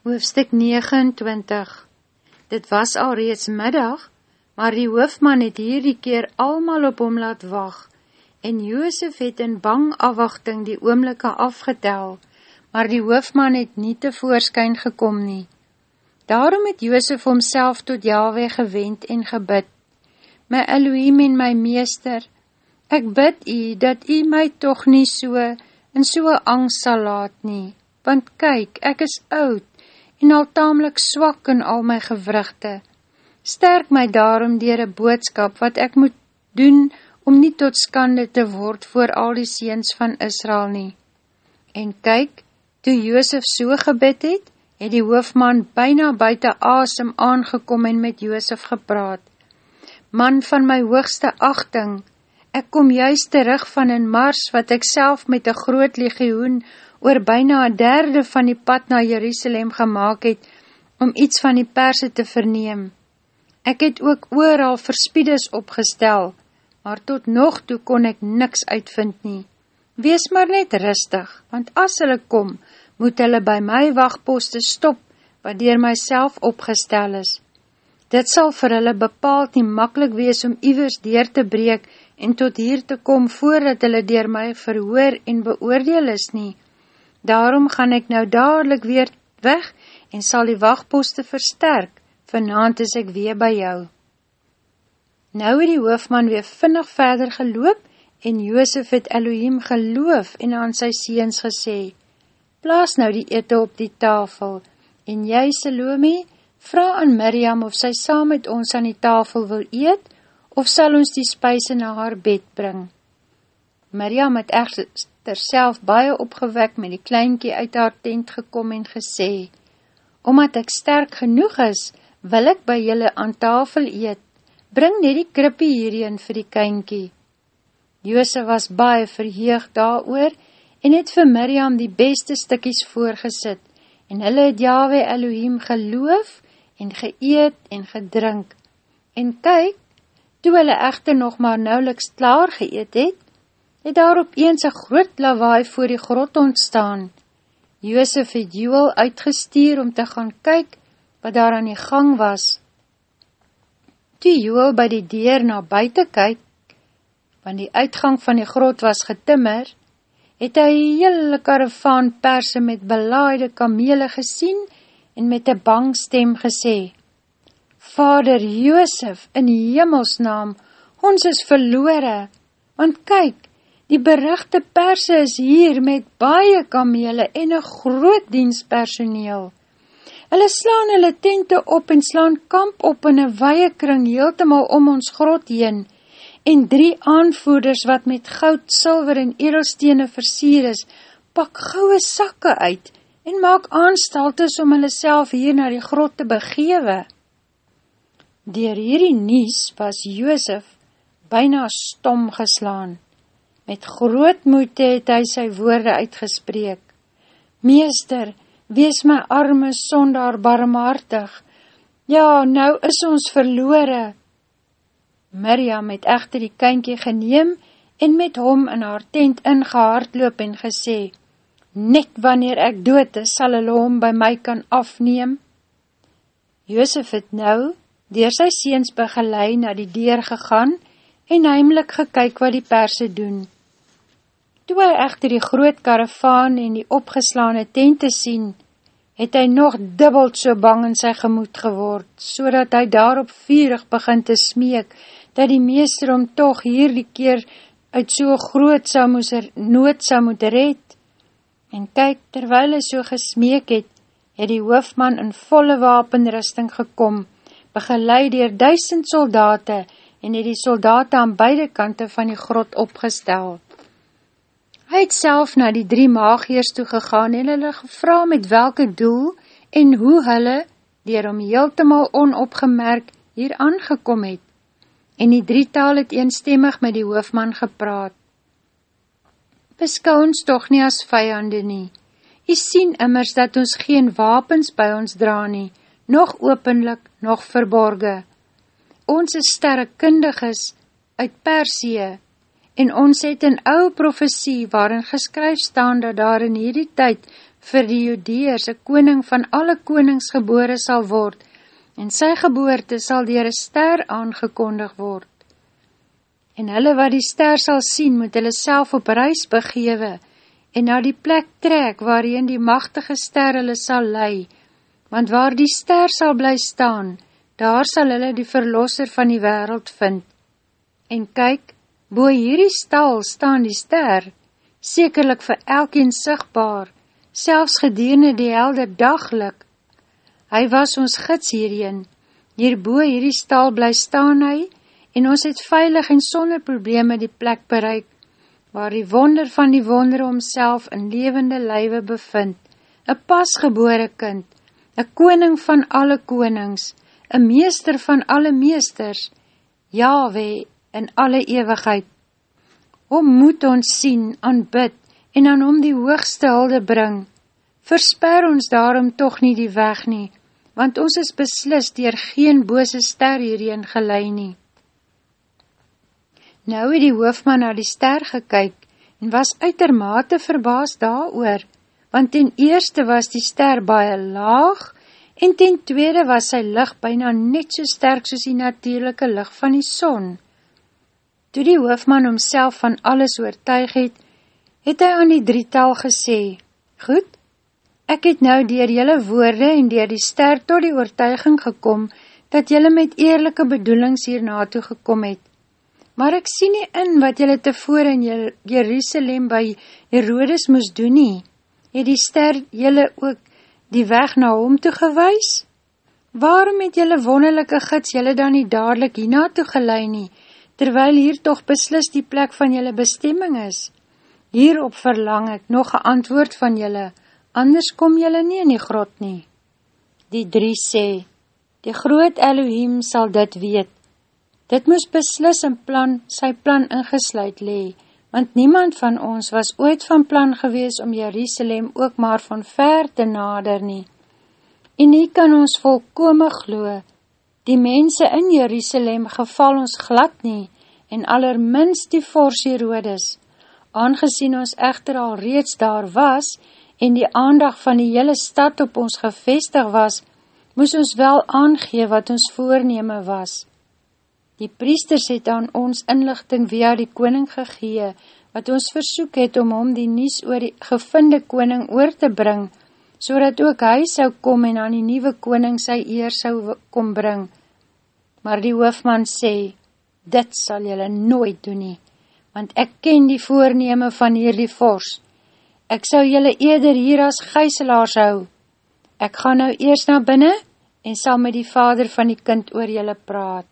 Hoofstuk 29 Dit was al reeds middag, maar die hoofman het hierdie keer almal op hom laat wag, en Joosef het in bang afwachting die oomlikke afgetel, maar die hoofman het nie te voorskyn gekom nie. Daarom het Joosef homself tot Yahweh gewend en gebid. My Elohim en my meester, ek bid u, dat u my toch nie so, in soe angst sal laat nie, want kyk, ek is oud, en al tamelijk swak in al my gewrugte. Sterk my daarom dier een boodskap wat ek moet doen om nie tot skande te word voor al die seens van Israel nie. En kyk, toe Joosef so gebid het, het die hoofman byna buiten asem aangekom en met Joosef gepraat. Man van my hoogste achting, ek kom juist terug van een mars wat ek self met een groot legioen oor byna een derde van die pad na Jerusalem gemaakt het, om iets van die perse te verneem. Ek het ook ooral verspiedes opgestel, maar tot nog toe kon ek niks uitvind nie. Wees maar net rustig, want as hulle kom, moet hulle by my wachtposte stop, wat dier myself opgestel is. Dit sal vir hulle bepaald nie makkelijk wees om ivers deur te breek en tot hier te kom voordat hulle dier my verhoor en beoordeel is nie. Daarom gaan ek nou dadelijk weer weg en sal die wachtposte versterk, vanavond is ek weer by jou. Nou het die hoofman weer vinnig verder geloop en Joosef het Elohim geloof en aan sy seens gesê, Plaas nou die ete op die tafel en jy, Salome, vraag aan Miriam of sy saam met ons aan die tafel wil eet of sal ons die spuise na haar bed bring. Miriam het echt terself baie opgewek met die kleinkie uit haar tent gekom en gesê, Omdat ek sterk genoeg is, wil ek by julle aan tafel eet, bring net die krippie hierheen vir die kynkie. Jose was baie verheeg daar oor en het vir Miriam die beste stikkies voorgesit en hulle het Yahweh Elohim geloof en geëet en gedrink. En kyk, toe hulle echter nog maar nauweliks klaar geëet het, het daar op eens een groot lawaai voor die grot ontstaan. Joosef het Joel uitgestuur om te gaan kyk wat daar aan die gang was. Toe Joel by die deur na buiten kyk, want die uitgang van die grot was getimmer, het hy hele karavaan perse met belaaide kamele gesien en met een bang stem gesê, Vader Joosef, in die hemelsnaam, ons is verloore, want kyk, Die berichte perse is hier met baie kamele en een groot dienstpersoneel. Hulle slaan hulle tente op en slaan kamp op in een weie kring heeltemal om ons grot heen en drie aanvoerders wat met goud, silver en edelstene versier is, pak gouwe sakke uit en maak aanstaltes om hulle self hier na die grot te begewe. Door hierdie nies was Joosef byna stom geslaan. Met groot moeite het hy sy woorde uitgespreek. Meester, wees my arme sondaar barmhartig. Ja, nou is ons verloore. Miriam het echter die kynkie geneem en met hom in haar tent ingehaardloop en gesê, Net wanneer ek dood is, sal hulle hom by my kan afneem. Joosef het nou, dier sy seens begeleid na die deur gegaan en heimlik gekyk wat die perse doen. Toe hy echter die groot karavaan en die opgeslaane tente sien, het hy nog dubbeld so bang in sy gemoed geword, so dat hy daarop vierig begin te smeek, dat die meester om toch hier die keer uit so groot sou moes er, nood sou moet red. En kyk, terwyl hy so gesmeek het, het die hoofman in volle wapenrusting gekom, begeleid dier duisend soldate en het die soldate aan beide kante van die grot opgesteld. Hy het self na die drie maagiers toegegaan en hulle gevra met welke doel en hoe hulle, dier om heeltemal onopgemerk, hier aangekom het. En die drietaal het eenstemmig met die hoofman gepraat. Beskou ons toch nie as vijande nie. Jy sien immers dat ons geen wapens by ons dra nie, nog openlik, nog verborge. Ons is sterrekundig is uit Persie, en ons het een ou profesie waarin geskryf staan dat daar in hierdie tyd vir die judeers een koning van alle konings gebore sal word, en sy geboorte sal dier een ster aangekondig word. En hulle wat die ster sal sien, moet hulle self op reis begewe, en na die plek trek waarin die machtige ster hulle sal lei, want waar die ster sal bly staan, daar sal hulle die verlosser van die wereld vind. En kyk, bo hierdie stal staan die ster, sekerlik vir elkeen sigtbaar, selfs gedeene die helder daglik. Hy was ons gids hierheen, hierbo hierdie stal bly staan hy, en ons het veilig en sonder probleme die plek bereik, waar die wonder van die wonder omself in levende lywe bevind, een pasgebore kind, een koning van alle konings, een meester van alle meesters, Yahweh in alle eeuwigheid. Om moet ons sien, aanbid, en aan om die hoogste hulde bring, versper ons daarom toch nie die weg nie, want ons is beslis dier geen bose ster hierheen gelei nie. Nou het die hoofman na die ster gekyk en was uitermate verbaas daar oor, want ten eerste was die ster baie laag en ten tweede was sy licht byna net so sterk soos die natuurlijke licht van die son. Toe die hoofman homself van alles oortuig het, het hy aan die drietal gesê, Goed, ek het nou dier jylle woorde en dier die ster tot die oortuiging gekom, dat jylle met eerlijke bedoelings hier naartoe gekom het, maar ek sien nie in wat jylle tevore in Jerusalem by Herodes moes doen nie. Het die ster jylle ook die weg na hom toe gewys? Waarom het jylle wonderlijke gids jylle dan nie dadelijk hierna toe gelei nie, terwyl hier toch beslis die plek van jylle bestemming is? Hierop verlang ek nog een antwoord van jylle, anders kom jylle nie in die grot nie. Die drie sê, die groot Elohim sal dit weet, Dit moes beslis in plan, sy plan ingesluid lee, want niemand van ons was ooit van plan gewees om Jerusalem ook maar van ver te nader nie. En nie kan ons volkome glo, die mense in Jerusalem geval ons glad nie, en allerminst die Fors Herodes, aangezien ons echter al reeds daar was, en die aandag van die hele stad op ons gevestig was, moes ons wel aangee wat ons voorneme was. Die priesters het aan ons inlichting via die koning gegee, wat ons versoek het om hom die nies oor die gevinde koning oor te bring, so ook hy sou kom en aan die nieuwe koning sy eer sou kom bring. Maar die hoofman sê, dit sal jylle nooit doen nie, want ek ken die voorneme van hierdie vors. Ek sou jylle eerder hier as geiselaars hou. Ek ga nou eers na binnen en sal met die vader van die kind oor jylle praat.